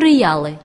матеріали.